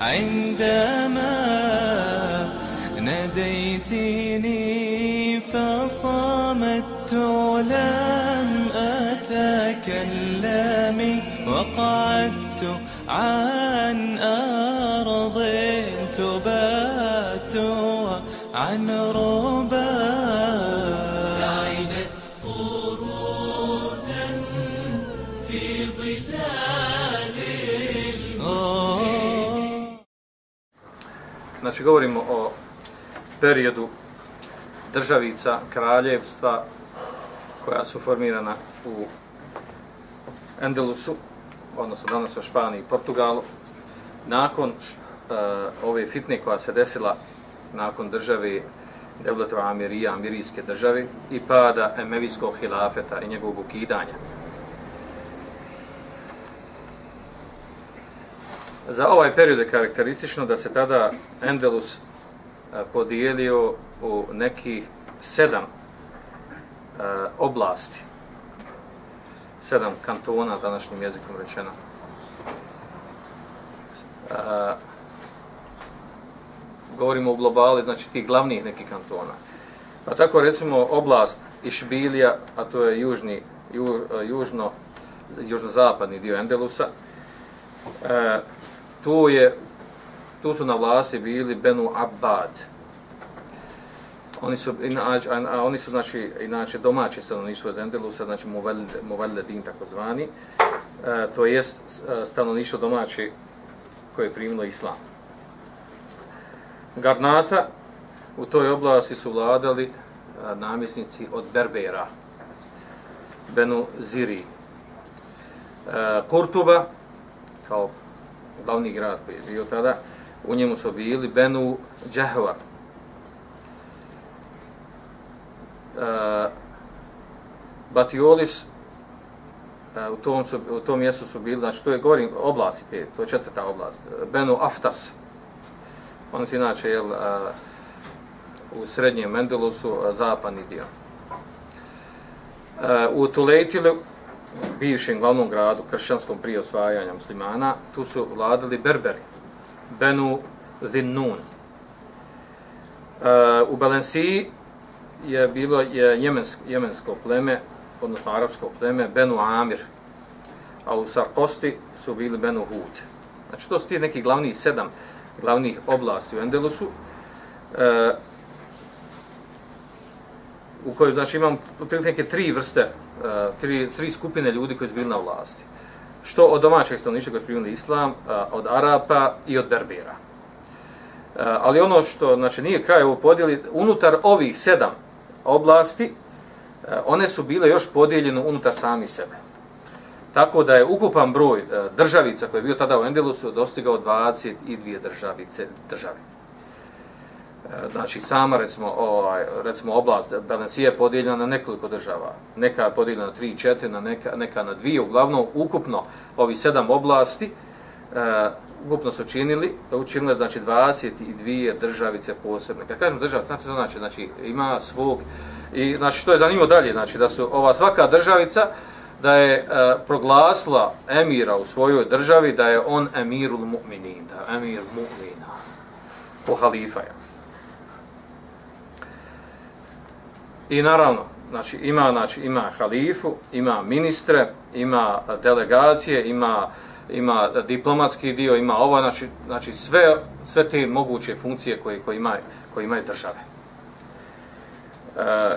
عندما ناديتني فصمت لم أتكلم وقعدت عن أرض تبات عن ربا Znači, govorimo o periodu državica, kraljevstva koja su formirana u Endelusu, odnosno danas u Španiji i Portugalu, nakon uh, ove fitne koja se desila nakon države Devletova Amirija, Amirijske države i pada Emevijskog hilafeta i njegovog ukidanja. Za ovaj period je karakteristično da se tada Endelus e, podijelio u nekih sedam e, oblasti, sedam kantona, današnjim jezikom rečeno. A, govorimo u globali, znači tih glavnih nekih kantona. Pa tako recimo oblast Išbilija, a to je južni, ju, južno, južno-zapadni dio Endelusa, e, tu je tu su na vlasti bili Benu Abbad. Oni su inače, a, a oni su znači inače domaći stanovništvo iz Endelusa, znači Muvelledin takozvani. E, to je e, stanovništvo domaći koje je primilo islam. Garnata u toj oblasti su vladali a, namjesnici od Berbera, Benu Ziri. E, Kurtuba, kao glavni grad koji je bio tada, u njemu su bili Benu Džehvar. E, Batiolis, e, u, tom su, u tom mjestu su bili, znači to je, govorim, oblasti te, to je četvrta oblast, e, Benu Aftas. Oni su inače, jel, a, u srednjem Mendelusu, e, zapadni dio. A, u Tulejtilu, bivšem glavnom gradu, kršćanskom prije osvajanja muslimana, tu su vladali Berberi, Benu Zinnun. Uh, e, u Balensiji je bilo je jemensko, jemensko pleme, odnosno arapsko pleme, Benu Amir, a u Sarkosti su bili Benu Hud. Znači, to su ti neki glavni sedam glavnih oblasti u Endelusu, uh, u kojoj znači imam otprilike neke tri vrste, Eh, tri, tri skupine ljudi koji su bili na vlasti. Što od domaćeg stanovništva koji su primili islam, eh, od Arapa i od Berbera. Eh, ali ono što znači nije kraj ovo podijeli, unutar ovih sedam oblasti, one su bile još podijeljene unutar sami sebe. Tako da je ukupan broj državica koji je bio tada u Endelusu dostigao 22 državice države. Znači sama recimo ovaj recimo oblast Belencije je podijeljena na nekoliko država. Neka je podijeljena na 3 4, na neka neka na dvije, uglavnom ukupno ovi sedam oblasti e, ukupno su činili, učinile znači 22 državice posebne. Kad kažem država, znači znači, znači ima svog i znači što je zanimljivo dalje, znači da su ova svaka državica da je e, proglasila emira u svojoj državi da je on emirul mu'minin, da je emir mu'mina po halifa je. I naravno, znači ima znači ima halifu, ima ministre, ima delegacije, ima ima diplomatski dio, ima ovo, znači znači sve sve te moguće funkcije koje koje ima koje imaju države. E,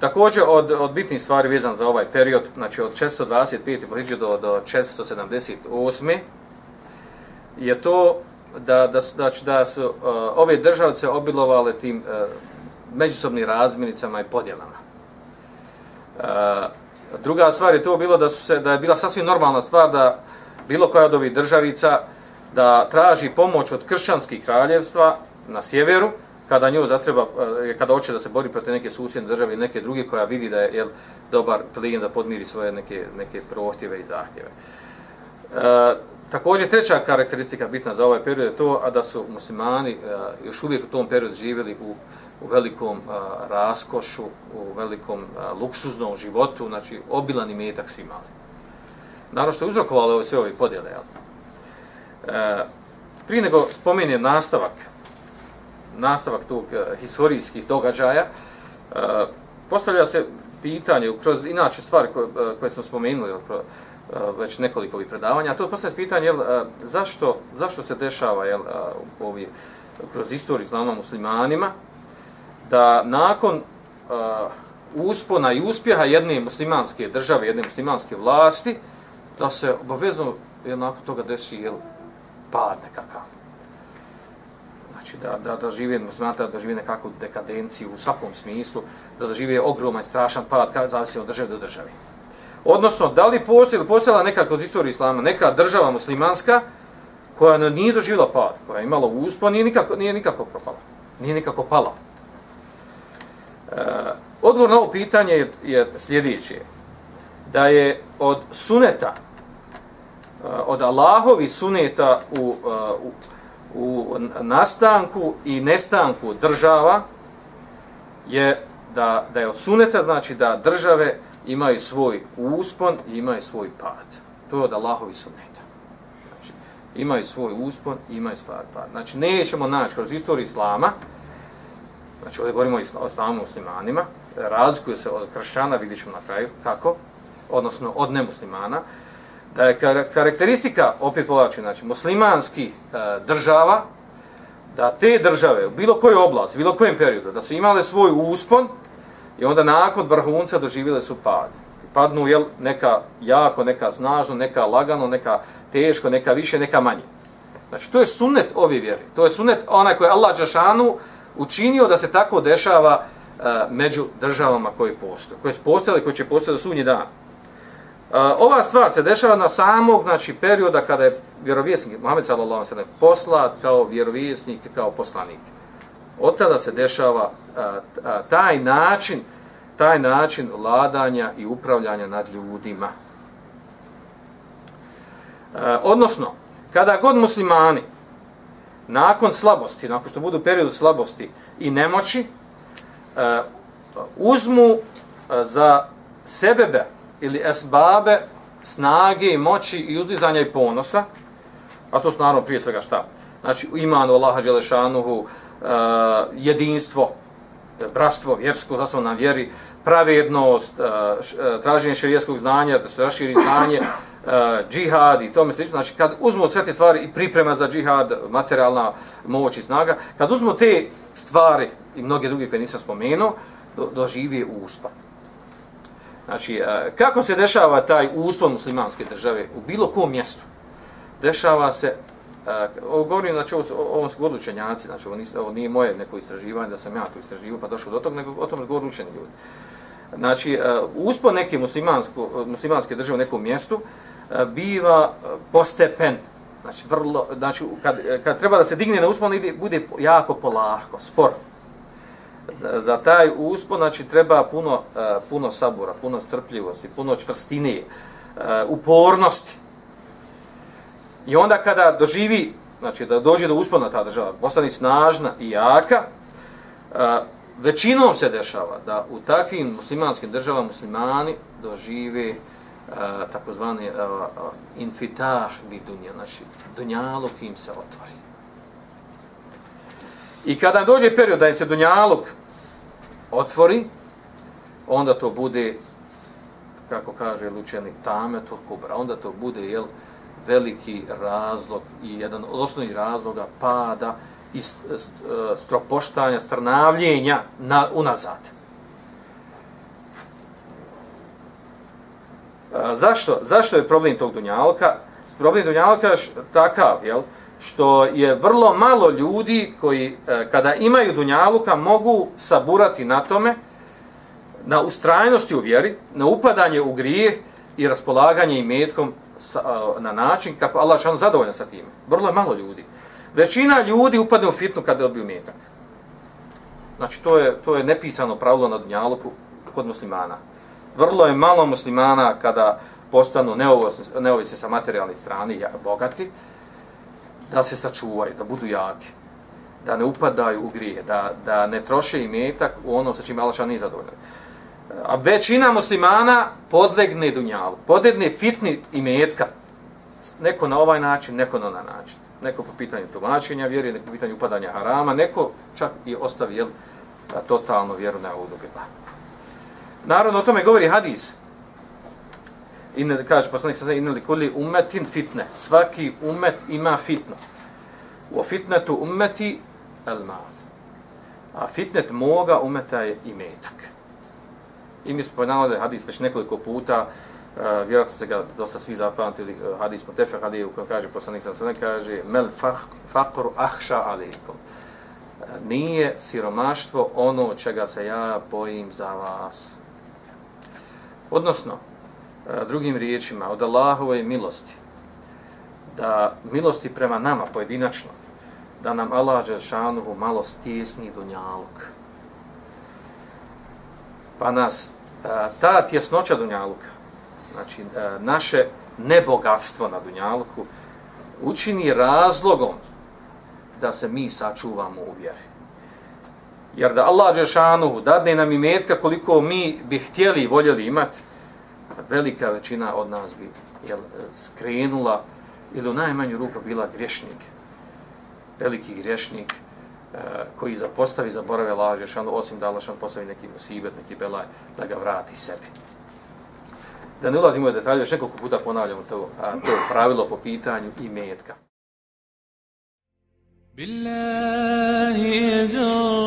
također od od bitnih stvari vezan za ovaj period, znači od 425. pohiđu do do 478. je to da da znači da su uh, ove države se obilovale tim uh, međusobnim razmjenicama i podjelama. E, Druga stvar je to bilo da su se da je bila sasvim normalna stvar da bilo koja od ovih državica da traži pomoć od kršćanskih kraljevstva na sjeveru kada nju zatreba e, kada hoće da se bori protiv neke susjedne države ili neke druge koja vidi da je jel, dobar plin da podmiri svoje neke neke prohtjeve i zahtjeve. E, također treća karakteristika bitna za ovaj period je to a da su muslimani e, još uvijek u tom periodu živjeli u u velikom a, raskošu, u velikom a, luksuznom životu, znači obilan imetak svi imali. Naravno što je uzrokovalo ove sve ove podjele. Jel? E, prije nego spomenem nastavak, nastavak tog e, historijskih događaja, e, postavlja se pitanje, kroz inače stvari koje, e, koje smo spomenuli, jel, kroz, e, već nekoliko ovih predavanja, to postavlja se pitanje, jel, e, zašto, zašto se dešava jel, ovi, kroz istoriju islama muslimanima, da nakon uh, uspona i uspjeha jedne muslimanske države, jedne muslimanske vlasti, da se obavezno je nakon toga desi jel, pad nekakav. Znači da, da, da žive muslimata, da žive nekakvu dekadenciju u svakom smislu, da da žive ogroman, strašan pad, kada zavisi od države do države. Odnosno, da li postoji, postojala neka kod istorije islama, neka država muslimanska, koja nije doživjela pad, koja je imala uspon, nije nikako, nije nikako propala, nije nikako pala. Eh, odgovor na ovo pitanje je, je sljedeće. Da je od suneta, eh, od Allahovi suneta u, eh, u, u nastanku i nestanku država, je da, da je od suneta, znači da države imaju svoj uspon i imaju svoj pad. To je od Allahovi suneta. Znači, imaju svoj uspon i imaju svoj pad. Znači, nećemo naći kroz istoriju Islama, znači ovdje govorimo o islamu muslimanima, razlikuju se od kršćana, vidjet ćemo na kraju kako, odnosno od nemuslimana, da je karakteristika, opet povlači, znači muslimanski e, država, da te države u bilo kojoj oblasti, bilo kojem periodu, da su imale svoj uspon i onda nakon vrhunca doživjele su pad. Padnu jel, neka jako, neka snažno, neka lagano, neka teško, neka više, neka manje. Znači, to je sunnet ove vjere. To je sunnet onaj koji je Allah Đašanu učinio da se tako dešava uh, među državama koje postoje, koje su postojale, koje će postojati do sunji dan. Uh, ova stvar se dešava na samog znači, perioda kada je vjerovjesnik Muhammed sallallahu alejhi ve poslat kao vjerovjesnik, kao poslanik. Od tada se dešava uh, taj način taj način vladanja i upravljanja nad ljudima. Uh, odnosno, kada god muslimani nakon slabosti, nakon što budu periodu slabosti i nemoći, e, uzmu e, za sebebe ili esbabe snage i moći i uzdizanja i ponosa, a to su naravno prije svega šta? Znači, imanu Allaha Đelešanuhu, e, jedinstvo, bratstvo, vjersko, zasvom na vjeri, pravednost, traženje širijeskog znanja, da se raširi znanje, E, džihad i tome slično, znači kad uzmu sve te stvari i priprema za džihad, materijalna moć i snaga, kad uzmu te stvari i mnoge druge koje nisam spomenuo, do, doživi uspon. Znači, e, kako se dešava taj uspon muslimanske države u bilo kom mjestu? Dešava se, e, ovo govorim, znači, ovo, ovo su govorili učenjaci, znači, ovo, nis, ovo nije moje neko istraživanje, da sam ja to istraživao pa došao do toga, nego o tom govorili učeni ljudi. Znači, uh, uspon neke muslimanske države u nekom mjestu, uh, E, biva e, postepen. Znači, vrlo, znači kad, e, kad treba da se digne na uspon, ide, bude jako polahko, sporo. Za taj uspon, znači, treba puno, puno sabora, puno strpljivosti, puno čvrstine, upornosti. I onda kada doživi, znači, da dođe do uspona ta država, postane snažna i jaka, većinom se dešava da u takvim muslimanskim državama muslimani dožive takozvani infitah bi dunja, znači dunjalog im se otvori. I kada dođe period da im se dunjalog otvori, onda to bude, kako kaže lučeni, tame to kubra, onda to bude jel, veliki razlog i jedan od osnovnih razloga pada i e, stropoštanja, strnavljenja na, unazad. Zašto, zašto je problem tog dunjalka? Problem dunjalka je takav, jel? što je vrlo malo ljudi koji, e, kada imaju dunjaluka, mogu saburati na tome, na ustrajnosti u vjeri, na upadanje u grijeh i raspolaganje imetkom na način kako Allah šan zadovoljan sa time. Vrlo je malo ljudi. Većina ljudi upadne u fitnu kada dobiju metak. Znači, to je, to je nepisano pravilo na Dunjaluku kod muslimana. Vrlo je malo muslimana kada postanu neovisni, neovisni sa materijalne strane, bogati, da se sačuvaju, da budu jaki, da ne upadaju u grije, da, da ne troše imetak u ono sa čim Alša nije zadovoljan. A većina muslimana podlegne dunjalu, podlegne fitni imetka, neko na ovaj način, neko na onaj način. Neko po pitanju tumačenja vjeri, neko po pitanju upadanja harama, neko čak i ostavi jel, totalno vjeru na ovu Naravno, o tome govori hadis. I ne kaže, poslanik se zna, li kuli umetin fitne. Svaki umet ima fitno. U fitnetu umeti el mal. A fitnet moga umeta je i metak. I mi smo da je hadis već nekoliko puta, uh, vjerojatno se ga dosta svi zapamtili, uh, hadis po tefe hadije u kojem kaže, poslanik se sada kaže, mel fakru ahša alikum. Uh, e, nije siromaštvo ono čega se ja bojim za vas. Odnosno, e, drugim riječima, od Allahove milosti, da milosti prema nama pojedinačno, da nam Allah Želšanovu malo stjesni dunjaluk. Pa nas e, ta tjesnoća dunjaluka, znači e, naše nebogatstvo na dunjaluku, učini razlogom da se mi sačuvamo u vjeri. Jer da Allah Žešanuhu dadne nam imetka koliko mi bi htjeli i voljeli imati, velika većina od nas bi jel, skrenula ili u najmanju ruku bila griješnik, veliki griješnik e, koji zapostavi, zaborave laže, šano, osim da Allah šan postavi neki musibet, neki belaj, da ga vrati sebi. Da ne ulazimo u detalje, još nekoliko puta ponavljamo to, a, to pravilo po pitanju i metka. بالله زرت